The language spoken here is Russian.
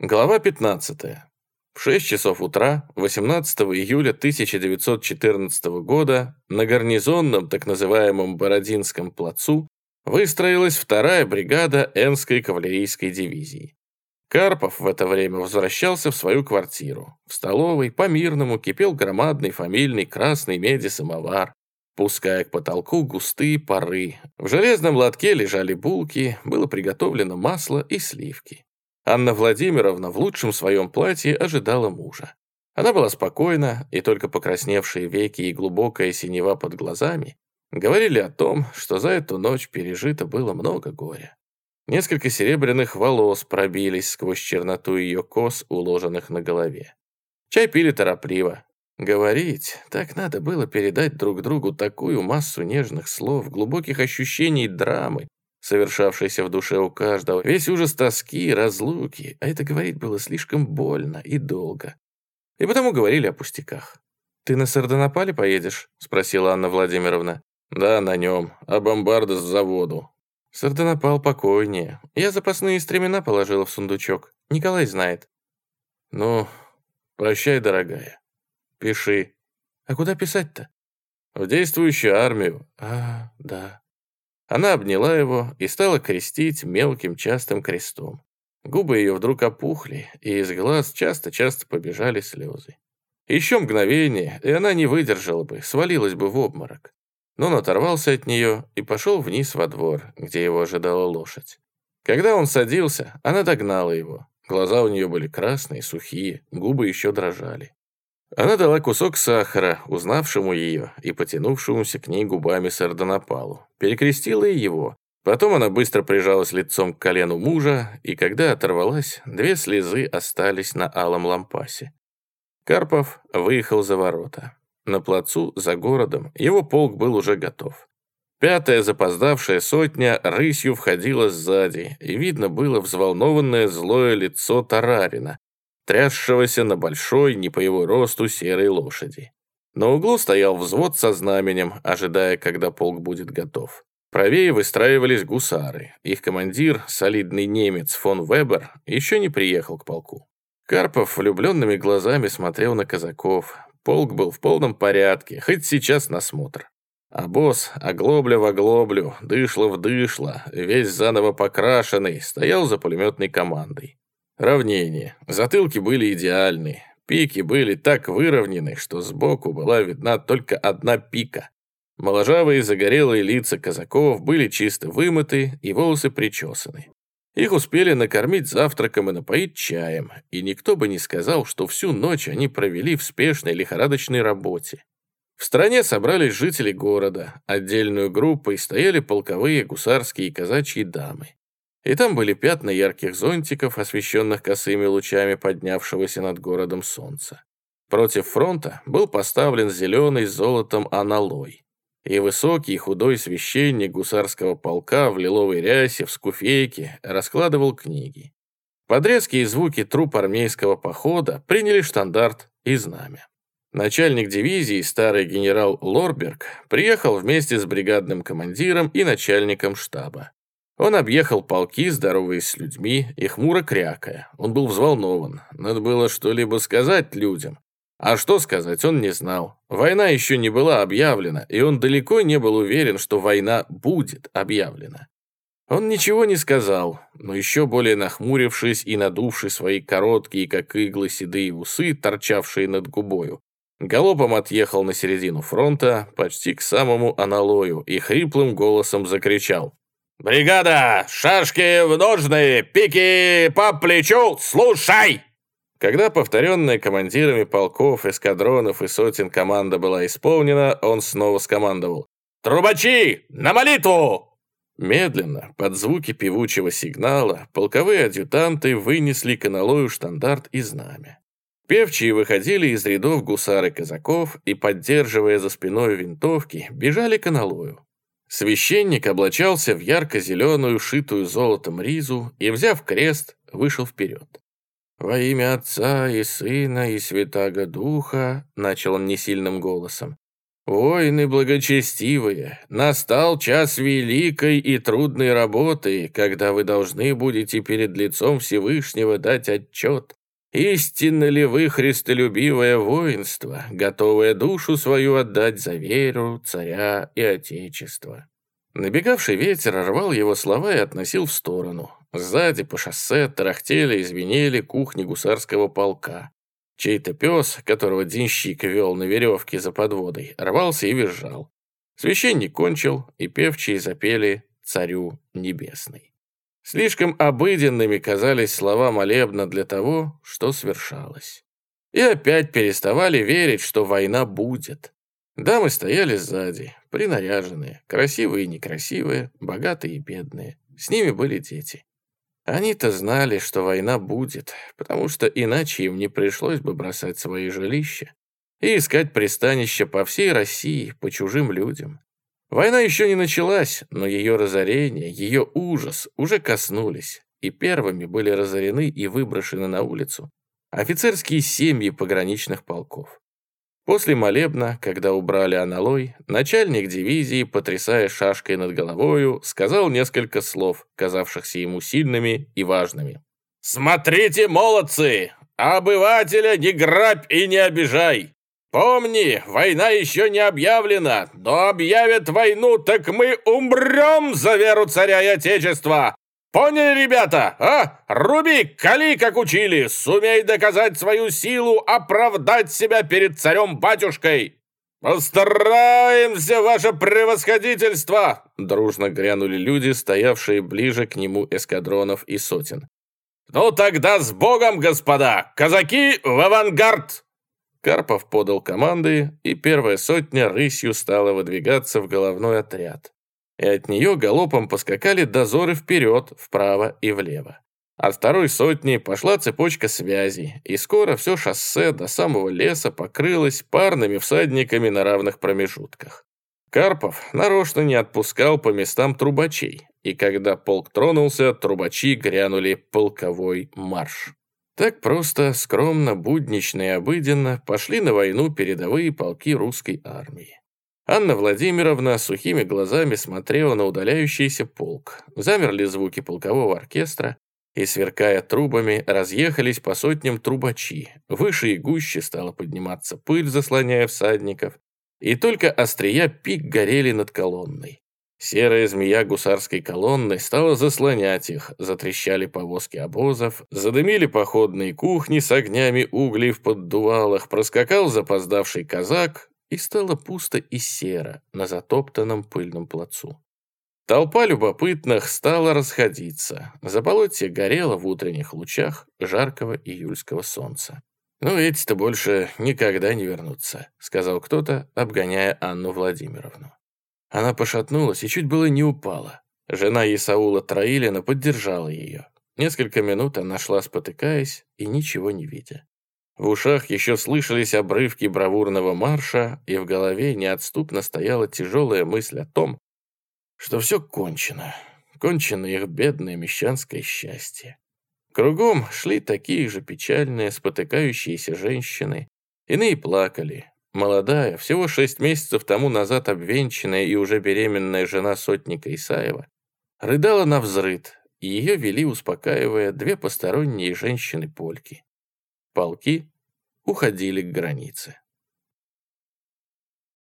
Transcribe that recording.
Глава 15. В 6 часов утра 18 июля 1914 года на гарнизонном так называемом Бородинском плацу выстроилась вторая бригада Энской кавалерийской дивизии. Карпов в это время возвращался в свою квартиру. В столовой по-мирному кипел громадный фамильный красный меди самовар, пуская к потолку густые пары. В железном лотке лежали булки, было приготовлено масло и сливки. Анна Владимировна в лучшем своем платье ожидала мужа. Она была спокойна, и только покрасневшие веки и глубокая синева под глазами говорили о том, что за эту ночь пережито было много горя. Несколько серебряных волос пробились сквозь черноту ее кос, уложенных на голове. Чай пили торопливо. Говорить, так надо было передать друг другу такую массу нежных слов, глубоких ощущений драмы, совершавшийся в душе у каждого, весь ужас тоски, разлуки, а это говорить было слишком больно и долго. И потому говорили о пустяках. «Ты на Сардонапале поедешь?» — спросила Анна Владимировна. «Да, на нем, а бомбарда с заводу». «Сардонапал покойнее. Я запасные стремена положила в сундучок. Николай знает». «Ну, прощай, дорогая. Пиши». «А куда писать-то?» «В действующую армию». «А, да». Она обняла его и стала крестить мелким частым крестом. Губы ее вдруг опухли, и из глаз часто-часто побежали слезы. Еще мгновение, и она не выдержала бы, свалилась бы в обморок. Но он оторвался от нее и пошел вниз во двор, где его ожидала лошадь. Когда он садился, она догнала его. Глаза у нее были красные, сухие, губы еще дрожали. Она дала кусок сахара, узнавшему ее и потянувшемуся к ней губами сардонапалу. Перекрестила и его. Потом она быстро прижалась лицом к колену мужа, и когда оторвалась, две слезы остались на алом лампасе. Карпов выехал за ворота. На плацу, за городом, его полк был уже готов. Пятая запоздавшая сотня рысью входила сзади, и видно было взволнованное злое лицо Тарарина, трясшегося на большой, не по его росту, серой лошади. На углу стоял взвод со знаменем, ожидая, когда полк будет готов. Правее выстраивались гусары. Их командир, солидный немец фон Вебер, еще не приехал к полку. Карпов влюбленными глазами смотрел на казаков. Полк был в полном порядке, хоть сейчас на смотр. А босс, оглобля в оглоблю, дышло в дышло, весь заново покрашенный, стоял за пулеметной командой. Равнение. Затылки были идеальны. Пики были так выровнены, что сбоку была видна только одна пика. Моложавые загорелые лица казаков были чисто вымыты и волосы причесаны. Их успели накормить завтраком и напоить чаем, и никто бы не сказал, что всю ночь они провели в спешной лихорадочной работе. В стране собрались жители города, отдельную группой стояли полковые гусарские и казачьи дамы. И там были пятна ярких зонтиков, освещенных косыми лучами поднявшегося над городом солнца. Против фронта был поставлен зеленый с золотом аналой. И высокий худой священник гусарского полка в лиловой рясе, в скуфейке, раскладывал книги. Под резкие звуки труп армейского похода приняли штандарт и знамя. Начальник дивизии, старый генерал Лорберг, приехал вместе с бригадным командиром и начальником штаба. Он объехал полки, здороваясь с людьми и хмуро крякая. Он был взволнован. Надо было что-либо сказать людям. А что сказать, он не знал. Война еще не была объявлена, и он далеко не был уверен, что война будет объявлена. Он ничего не сказал, но еще более нахмурившись и надувший свои короткие, как иглы, седые усы, торчавшие над губою, галопом отъехал на середину фронта, почти к самому аналою, и хриплым голосом закричал «Бригада! Шашки в ножны! Пики по плечу! Слушай!» Когда повторенная командирами полков, эскадронов и сотен команда была исполнена, он снова скомандовал «Трубачи! На молитву!» Медленно, под звуки певучего сигнала, полковые адъютанты вынесли к аналою штандарт и знамя. Певчие выходили из рядов гусары казаков и, поддерживая за спиной винтовки, бежали к аналою. Священник облачался в ярко-зеленую, шитую золотом ризу и, взяв крест, вышел вперед. «Во имя Отца и Сына и Святаго Духа», — начал он несильным голосом, Воины благочестивые, настал час великой и трудной работы, когда вы должны будете перед лицом Всевышнего дать отчет, истинно ли вы христолюбивое воинство, готовое душу свою отдать за веру, царя и отечество. Набегавший ветер рвал его слова и относил в сторону. Сзади по шоссе тарахтели и звенели кухни гусарского полка. Чей-то пес, которого денщик вел на веревке за подводой, рвался и визжал. Священник кончил, и певчие запели «Царю небесный». Слишком обыденными казались слова молебна для того, что свершалось. И опять переставали верить, что война будет. Дамы стояли сзади, принаряженные, красивые и некрасивые, богатые и бедные. С ними были дети. Они-то знали, что война будет, потому что иначе им не пришлось бы бросать свои жилища и искать пристанище по всей России, по чужим людям. Война еще не началась, но ее разорение, ее ужас уже коснулись, и первыми были разорены и выброшены на улицу офицерские семьи пограничных полков. После молебна, когда убрали аналой, начальник дивизии, потрясая шашкой над головою, сказал несколько слов, казавшихся ему сильными и важными. «Смотрите, молодцы! Обывателя не грабь и не обижай! Помни, война еще не объявлена, но объявят войну, так мы умрем за веру царя и отечества! Поняли, ребята, а? Руби, кали, как учили, сумей доказать свою силу, оправдать себя перед царем-батюшкой. «Постараемся, ваше превосходительство!» Дружно грянули люди, стоявшие ближе к нему эскадронов и сотен. «Ну тогда с Богом, господа! Казаки в авангард!» Карпов подал команды, и первая сотня рысью стала выдвигаться в головной отряд и от нее галопом поскакали дозоры вперед, вправо и влево. От второй сотни пошла цепочка связей, и скоро все шоссе до самого леса покрылось парными всадниками на равных промежутках. Карпов нарочно не отпускал по местам трубачей, и когда полк тронулся, трубачи грянули полковой марш. Так просто, скромно, буднично и обыденно пошли на войну передовые полки русской армии. Анна Владимировна сухими глазами смотрела на удаляющийся полк. Замерли звуки полкового оркестра, и, сверкая трубами, разъехались по сотням трубачи. Выше и гуще стала подниматься пыль, заслоняя всадников, и только острия пик горели над колонной. Серая змея гусарской колонны стала заслонять их, затрещали повозки обозов, задымили походные кухни с огнями углей в поддувалах, проскакал запоздавший казак, и стало пусто и серо на затоптанном пыльном плацу. Толпа любопытных стала расходиться. Заболотье горело в утренних лучах жаркого июльского солнца. «Ну, эти-то больше никогда не вернутся», — сказал кто-то, обгоняя Анну Владимировну. Она пошатнулась и чуть было не упала. Жена Исаула Троилина поддержала ее. Несколько минут она шла, спотыкаясь и ничего не видя. В ушах еще слышались обрывки бравурного марша, и в голове неотступно стояла тяжелая мысль о том, что все кончено. Кончено их бедное мещанское счастье. Кругом шли такие же печальные, спотыкающиеся женщины. Иные плакали. Молодая, всего шесть месяцев тому назад обвенчанная и уже беременная жена сотника Исаева, рыдала на взрыд, и ее вели, успокаивая, две посторонние женщины-польки полки уходили к границе.